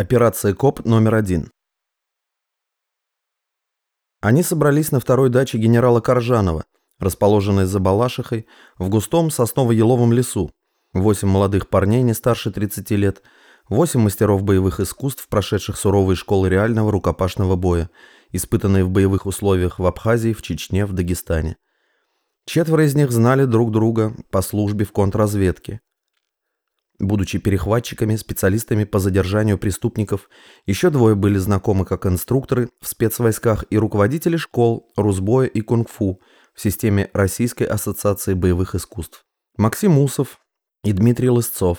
Операция КОП номер один. Они собрались на второй даче генерала Коржанова, расположенной за Балашихой, в густом сосново-еловом лесу. Восемь молодых парней не старше 30 лет, восемь мастеров боевых искусств, прошедших суровые школы реального рукопашного боя, испытанные в боевых условиях в Абхазии, в Чечне, в Дагестане. Четверо из них знали друг друга по службе в контрразведке. Будучи перехватчиками, специалистами по задержанию преступников, еще двое были знакомы как инструкторы в спецвойсках и руководители школ Русбоя и Кунг-Фу в системе Российской ассоциации боевых искусств. Максим Усов и Дмитрий Лысцов.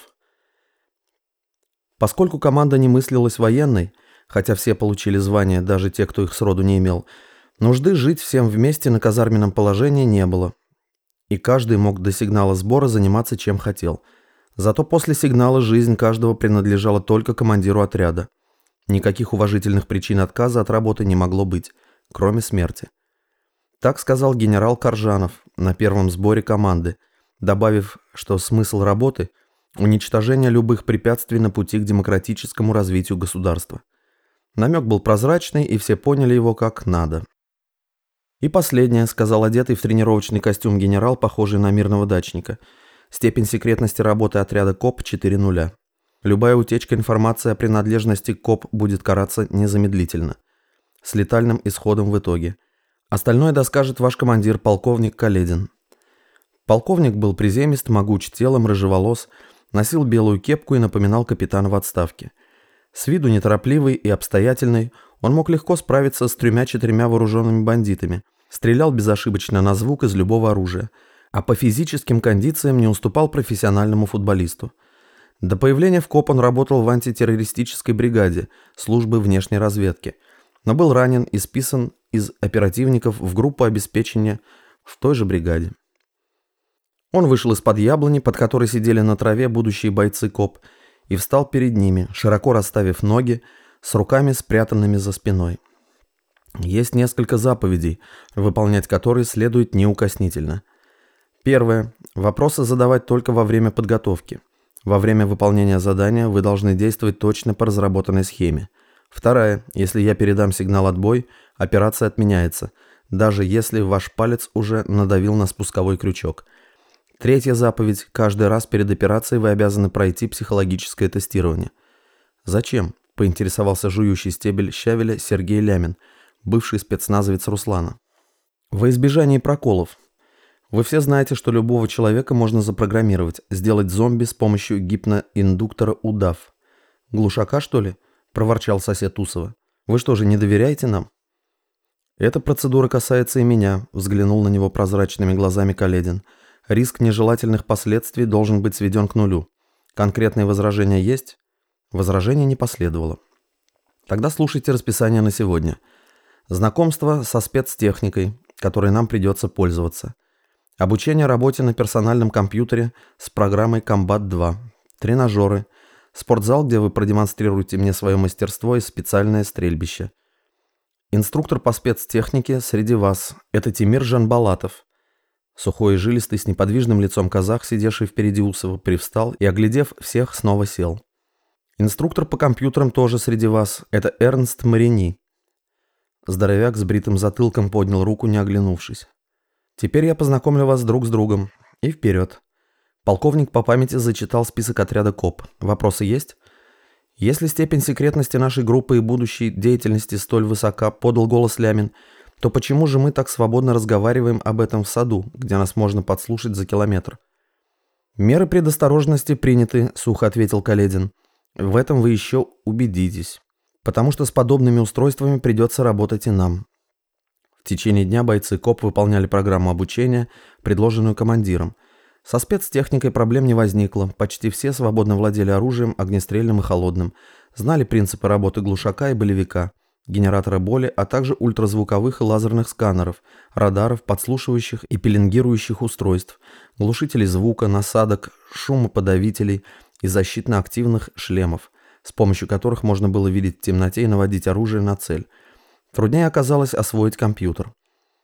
Поскольку команда не мыслилась военной, хотя все получили звания, даже те, кто их сроду не имел, нужды жить всем вместе на казарменном положении не было. И каждый мог до сигнала сбора заниматься чем хотел – Зато после сигнала жизнь каждого принадлежала только командиру отряда. Никаких уважительных причин отказа от работы не могло быть, кроме смерти. Так сказал генерал Коржанов на первом сборе команды, добавив, что смысл работы – уничтожение любых препятствий на пути к демократическому развитию государства. Намек был прозрачный, и все поняли его как надо. И последнее, сказал одетый в тренировочный костюм генерал, похожий на мирного дачника – Степень секретности работы отряда КОП 4.0. Любая утечка информации о принадлежности КОП будет караться незамедлительно. С летальным исходом в итоге. Остальное доскажет ваш командир, полковник Каледин. Полковник был приземист, могуч телом, рыжеволос, носил белую кепку и напоминал капитана в отставке. С виду неторопливый и обстоятельный, он мог легко справиться с тремя-четырьмя вооруженными бандитами, стрелял безошибочно на звук из любого оружия – а по физическим кондициям не уступал профессиональному футболисту. До появления в КОП он работал в антитеррористической бригаде службы внешней разведки, но был ранен и списан из оперативников в группу обеспечения в той же бригаде. Он вышел из-под яблони, под которой сидели на траве будущие бойцы КОП, и встал перед ними, широко расставив ноги, с руками спрятанными за спиной. Есть несколько заповедей, выполнять которые следует неукоснительно. Первое. Вопросы задавать только во время подготовки. Во время выполнения задания вы должны действовать точно по разработанной схеме. Вторая. Если я передам сигнал «отбой», операция отменяется, даже если ваш палец уже надавил на спусковой крючок. Третья заповедь. Каждый раз перед операцией вы обязаны пройти психологическое тестирование. Зачем? Поинтересовался жующий стебель щавеля Сергей Лямин, бывший спецназовец Руслана. Во избежание проколов, вы все знаете, что любого человека можно запрограммировать, сделать зомби с помощью гипноиндуктора удав. Глушака, что ли? Проворчал сосед Усова. Вы что же, не доверяете нам? Эта процедура касается и меня, взглянул на него прозрачными глазами Каледин. Риск нежелательных последствий должен быть сведен к нулю. Конкретные возражения есть? Возражений не последовало. Тогда слушайте расписание на сегодня. Знакомство со спецтехникой, которой нам придется пользоваться. Обучение работе на персональном компьютере с программой Combat 2. Тренажеры. Спортзал, где вы продемонстрируете мне свое мастерство и специальное стрельбище. Инструктор по спецтехнике среди вас – это Тимир Жанбалатов. Сухой и жилистый, с неподвижным лицом казах, сидевший впереди Усова, привстал и, оглядев всех, снова сел. Инструктор по компьютерам тоже среди вас – это Эрнст Марини. Здоровяк с бритым затылком поднял руку, не оглянувшись. Теперь я познакомлю вас друг с другом. И вперед. Полковник по памяти зачитал список отряда КОП. Вопросы есть? Если степень секретности нашей группы и будущей деятельности столь высока, подал голос Лямин, то почему же мы так свободно разговариваем об этом в саду, где нас можно подслушать за километр? Меры предосторожности приняты, сухо ответил Каледин. В этом вы еще убедитесь. Потому что с подобными устройствами придется работать и нам. В течение дня бойцы КОП выполняли программу обучения, предложенную командиром. Со спецтехникой проблем не возникло, почти все свободно владели оружием, огнестрельным и холодным, знали принципы работы глушака и болевика, генератора боли, а также ультразвуковых и лазерных сканеров, радаров, подслушивающих и пеленгирующих устройств, глушителей звука, насадок, шумоподавителей и защитно-активных шлемов, с помощью которых можно было видеть в темноте и наводить оружие на цель – Труднее оказалось освоить компьютер.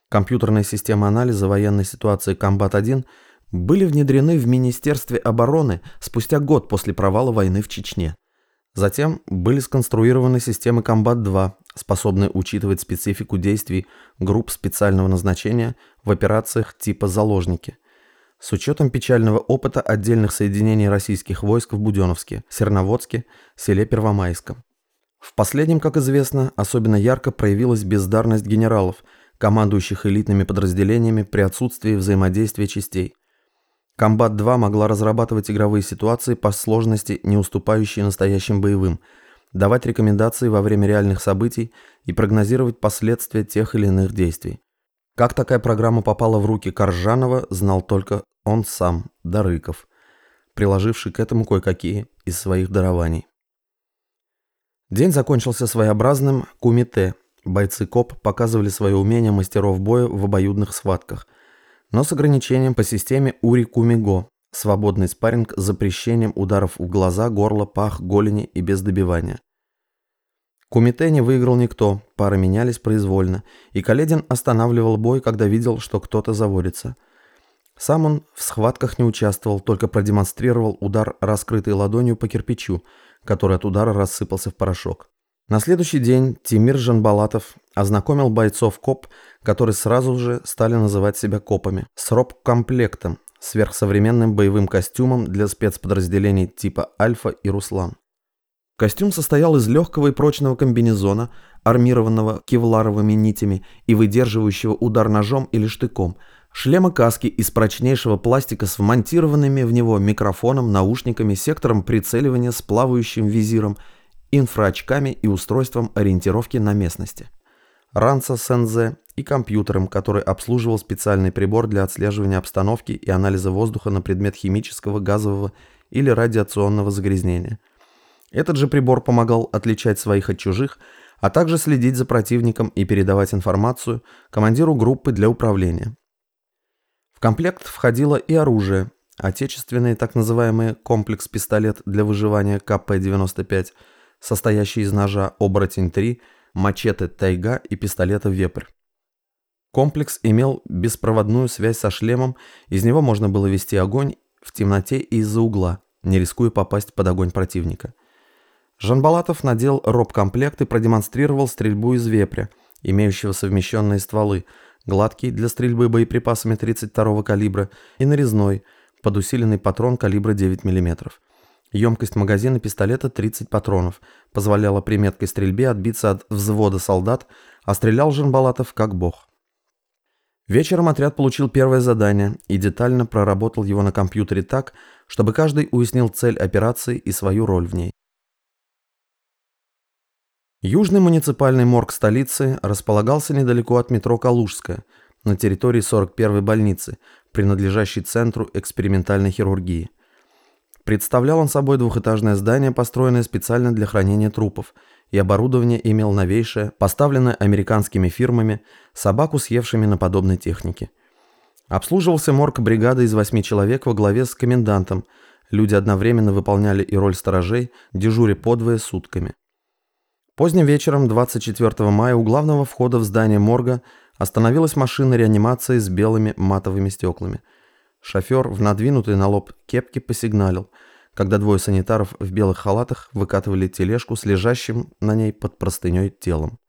Компьютерные системы анализа военной ситуации Комбат-1 были внедрены в Министерстве обороны спустя год после провала войны в Чечне. Затем были сконструированы системы Комбат-2, способные учитывать специфику действий групп специального назначения в операциях типа «заложники», с учетом печального опыта отдельных соединений российских войск в Буденновске, Серноводске, селе Первомайском. В последнем, как известно, особенно ярко проявилась бездарность генералов, командующих элитными подразделениями при отсутствии взаимодействия частей. Комбат-2 могла разрабатывать игровые ситуации по сложности, не уступающие настоящим боевым, давать рекомендации во время реальных событий и прогнозировать последствия тех или иных действий. Как такая программа попала в руки Коржанова, знал только он сам, Дарыков, приложивший к этому кое-какие из своих дарований. День закончился своеобразным кумите. Бойцы КОП показывали свое умение мастеров боя в обоюдных схватках – но с ограничением по системе Ури-Кумиго, свободный спарринг с запрещением ударов в глаза, горло, пах, голени и без добивания. Кумите не выиграл никто, пары менялись произвольно, и Каледин останавливал бой, когда видел, что кто-то заводится. Сам он в схватках не участвовал, только продемонстрировал удар раскрытой ладонью по кирпичу, который от удара рассыпался в порошок. На следующий день Тимир Жанбалатов ознакомил бойцов КОП, которые сразу же стали называть себя КОПами, с РОП-комплектом, сверхсовременным боевым костюмом для спецподразделений типа Альфа и Руслан. Костюм состоял из легкого и прочного комбинезона, армированного кевларовыми нитями и выдерживающего удар ножом или штыком, шлема каски из прочнейшего пластика с вмонтированными в него микрофоном, наушниками, сектором прицеливания с плавающим визиром – инфраочками и устройством ориентировки на местности. Ранца Сензе и компьютером, который обслуживал специальный прибор для отслеживания обстановки и анализа воздуха на предмет химического, газового или радиационного загрязнения. Этот же прибор помогал отличать своих от чужих, а также следить за противником и передавать информацию командиру группы для управления. В комплект входило и оружие, отечественный так называемый комплекс-пистолет для выживания КП-95, состоящий из ножа «Оборотень-3», мачете «Тайга» и пистолета «Вепрь». Комплекс имел беспроводную связь со шлемом, из него можно было вести огонь в темноте и из-за угла, не рискуя попасть под огонь противника. Жанбалатов надел роб-комплект и продемонстрировал стрельбу из вепря, имеющего совмещенные стволы, гладкий для стрельбы боеприпасами 32-го калибра и нарезной, под усиленный патрон калибра 9 мм. Емкость магазина пистолета 30 патронов, позволяла при меткой стрельбе отбиться от взвода солдат, а стрелял Жанбалатов как бог. Вечером отряд получил первое задание и детально проработал его на компьютере так, чтобы каждый уяснил цель операции и свою роль в ней. Южный муниципальный морг столицы располагался недалеко от метро Калужская, на территории 41-й больницы, принадлежащей Центру экспериментальной хирургии. Представлял он собой двухэтажное здание, построенное специально для хранения трупов, и оборудование имел новейшее, поставленное американскими фирмами, собаку съевшими на подобной технике. Обслуживался морг бригады из восьми человек во главе с комендантом. Люди одновременно выполняли и роль сторожей, дежуря подвое сутками. Поздним вечером 24 мая у главного входа в здание морга остановилась машина реанимации с белыми матовыми стеклами – Шофер в надвинутой на лоб кепке посигналил, когда двое санитаров в белых халатах выкатывали тележку с лежащим на ней под простыней телом.